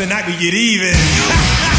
tonight we get even.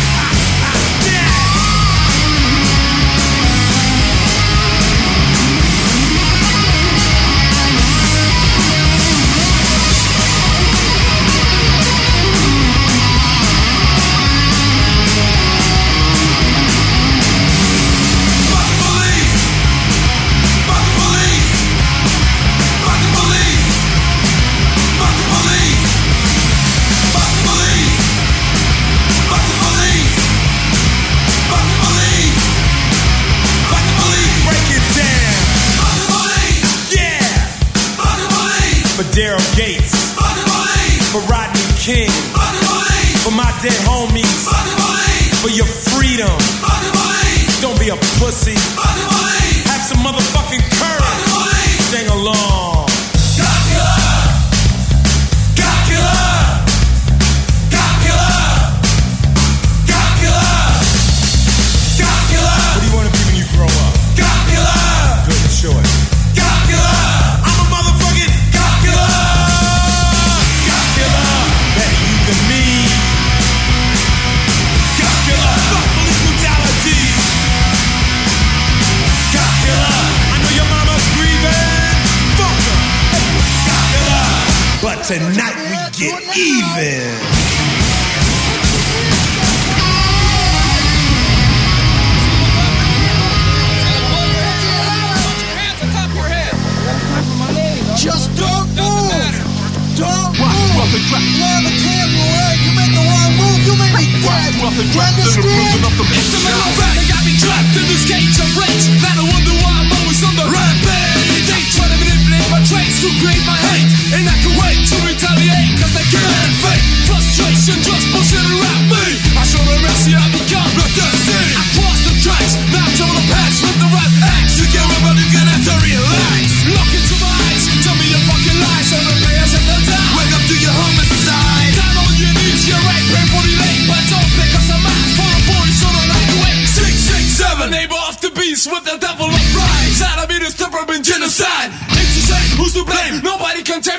Tonight we get even. Just don't move. Don't rock, move. Rough and crack. Now the camera, right? You make the wrong move, you make me dead. Rough and crack. Understand? Up the it's a metal rap. They got me trapped in this cage of rage. That I wonder why I'm always on the rampage. They try to manipulate my traits to create my hate.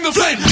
the flame.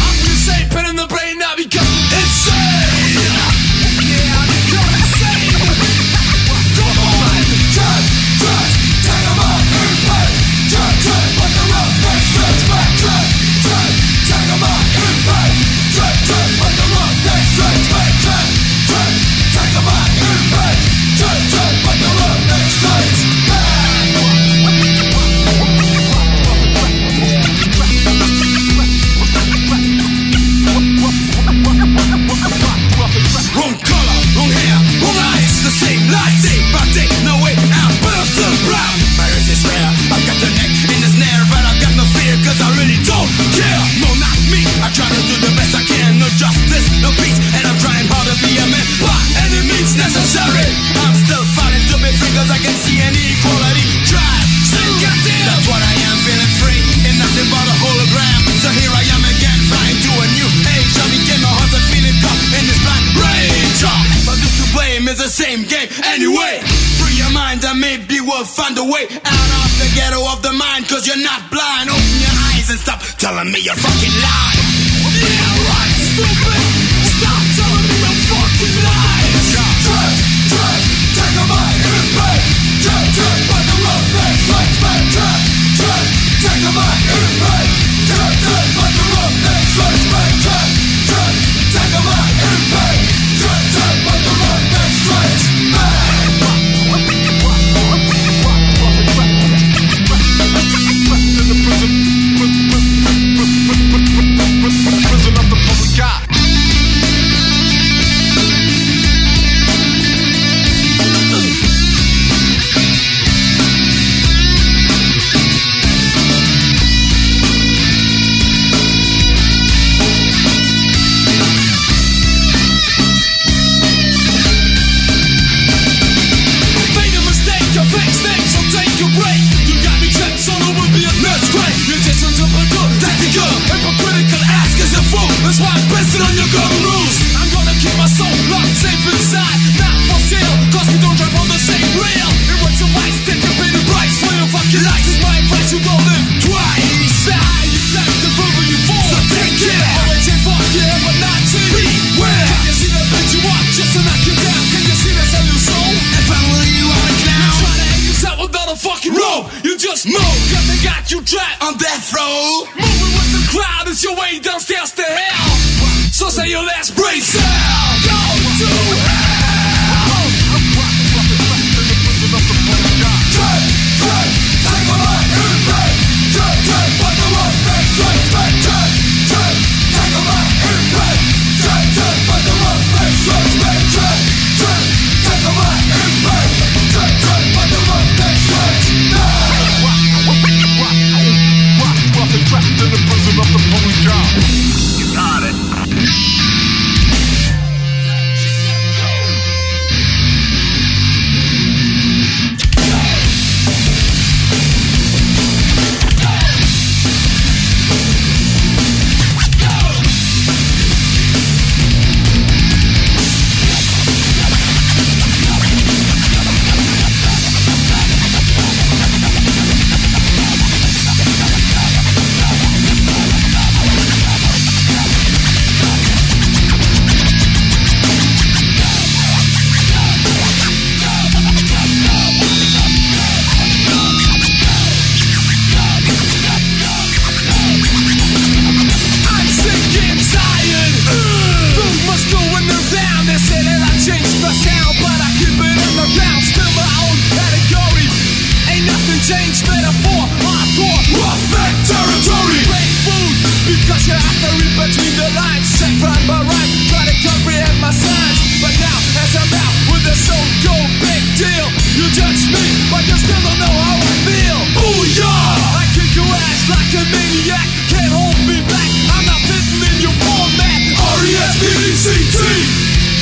fucking maniac Can't hold me back. I'm not fitting in your format R-E-S-P-E-C-T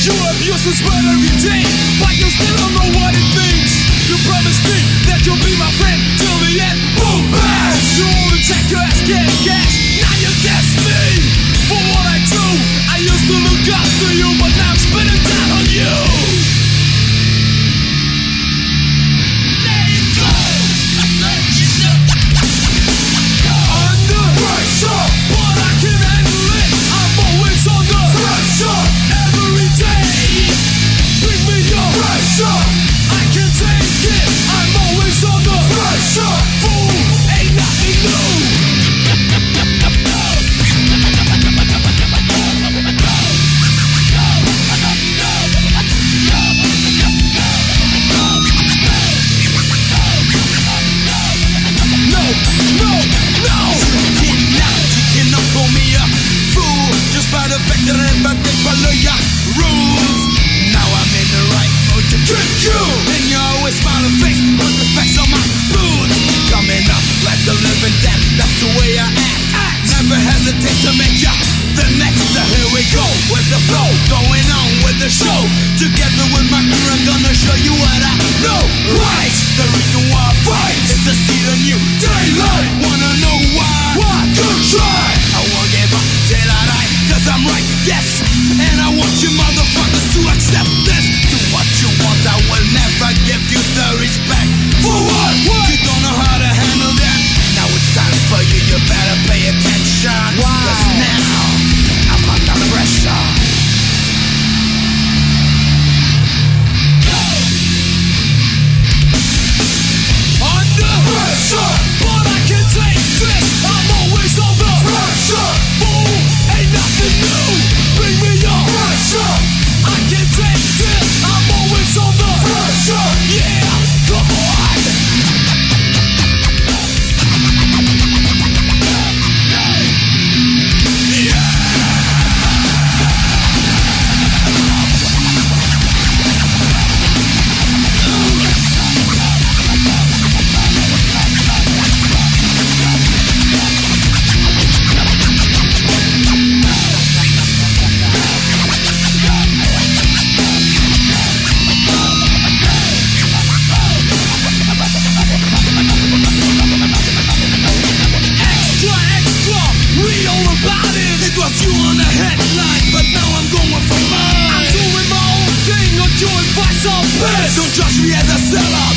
You abuse this word every day. But you still don't know what it means. You promised me that you'll be my friend Till the end, boom, bang! You only check your ass, get cash Now you test me For what I do. I used to look up to you But now I'm spinning down on you. About it. It was you on the headline, but now I'm going for mine. I'm doing my own thing your advice or. Don't judge me as a sellout.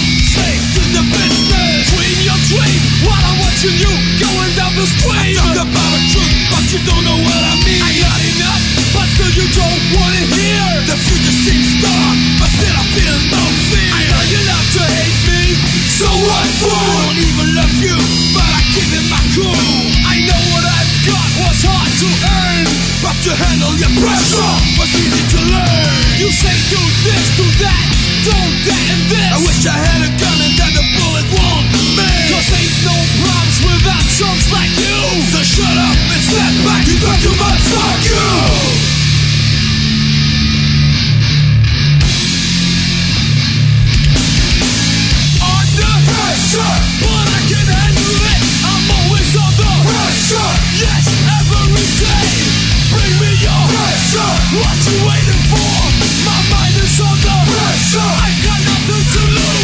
To the business. Dream your dream while I'm watching you going down the talk about truth, but you don't know what I mean. I got enough, but still you don't wanna hear. The future seems dark, but still I feel no fear. I know you love to hate me, so what for? Don't even love you, but I give it my cool to aim, but to handle your pressure was easy to learn. You say do this, do that, don't that and this. I wish I had a gun and that the bullet won't miss. Cause ain't no problems without chumps like you. So shut up and step back, you talk too much, fuck you. Pressure, but I can handle it. I'm always under pressure. Yes. What you waiting for? My mind is on the pressure. I got nothing to lose.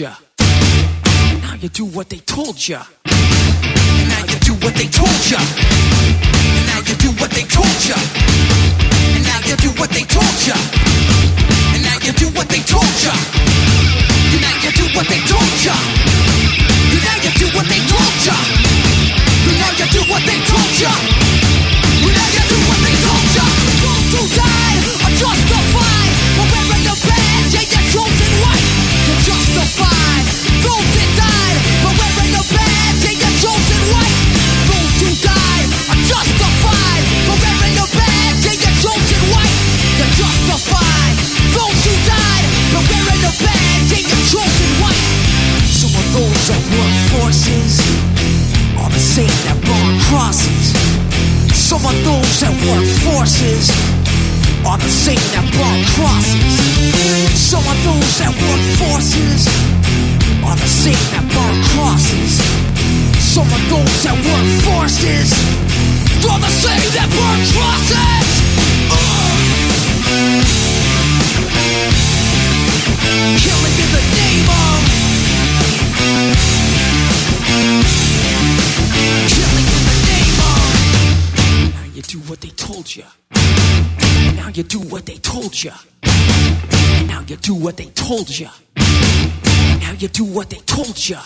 Ya. Now you do what they told ya. Now you do what they told ya. Now you do what they told ya. And now you do what they told ya. And now you do what they told ya. And now you do what they told ya. And now you do what they told ya. And now you do what they told ya crosses. Some of those that work forces are the same that burn crosses. Some of those that work forces are the same that burn crosses. Some of those that work forces are the same that burn crosses. Killing in the name of what they told you. And now you do what they told you. And now you do what they told you. And now you do what they told you.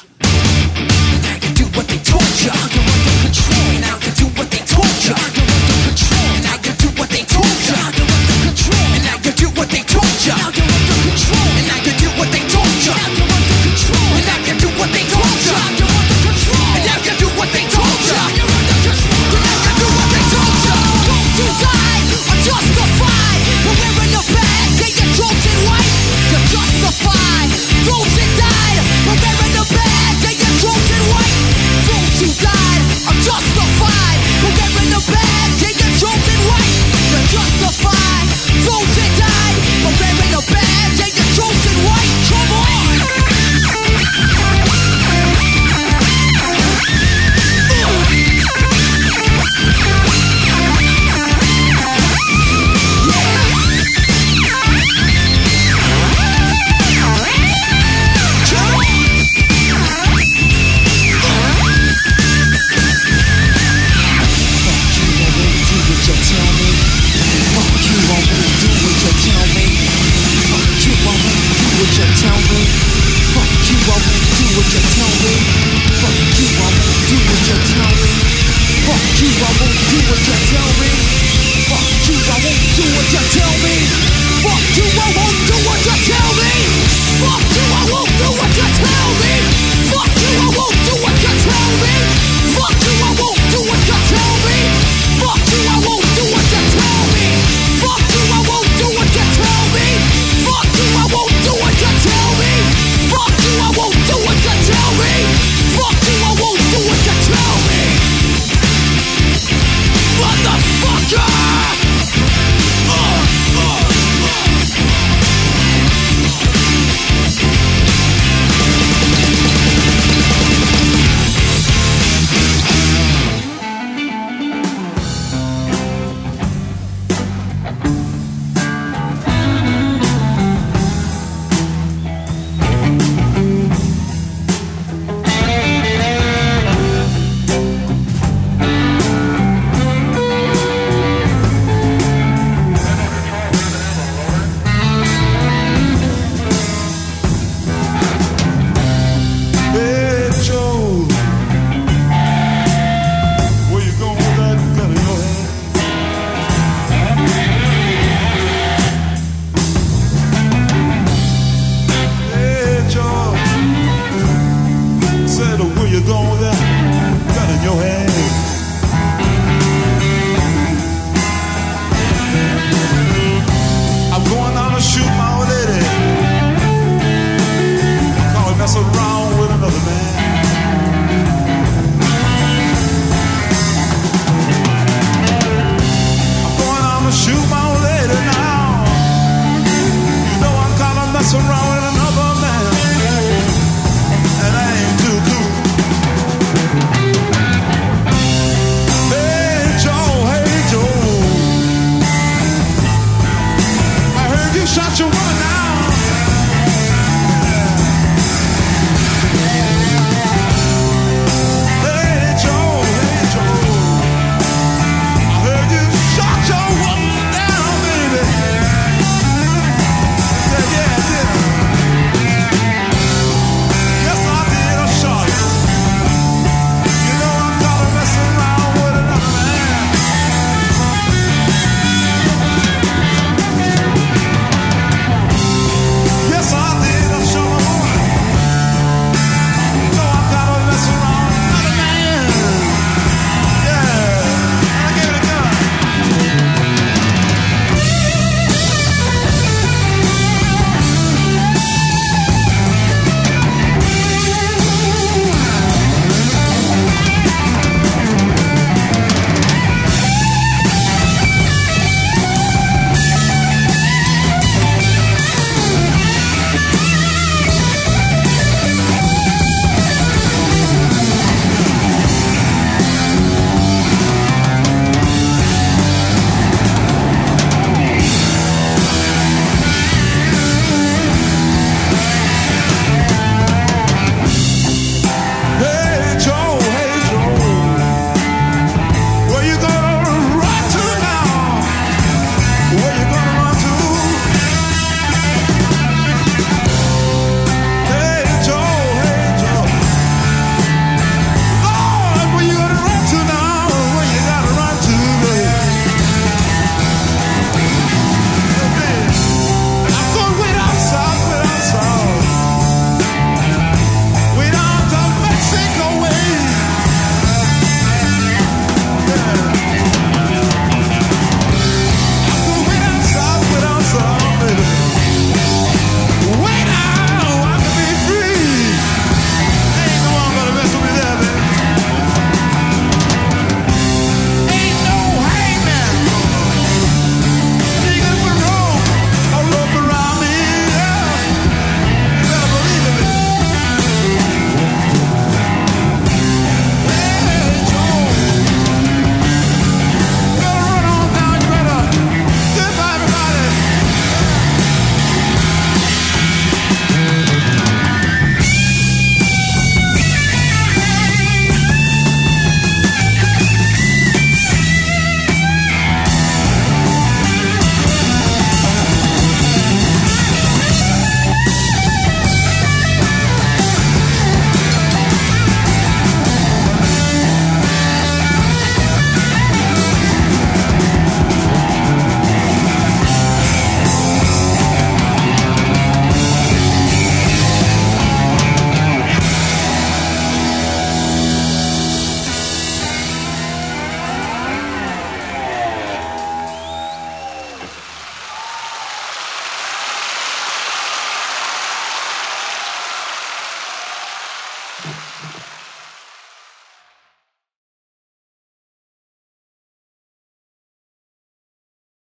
going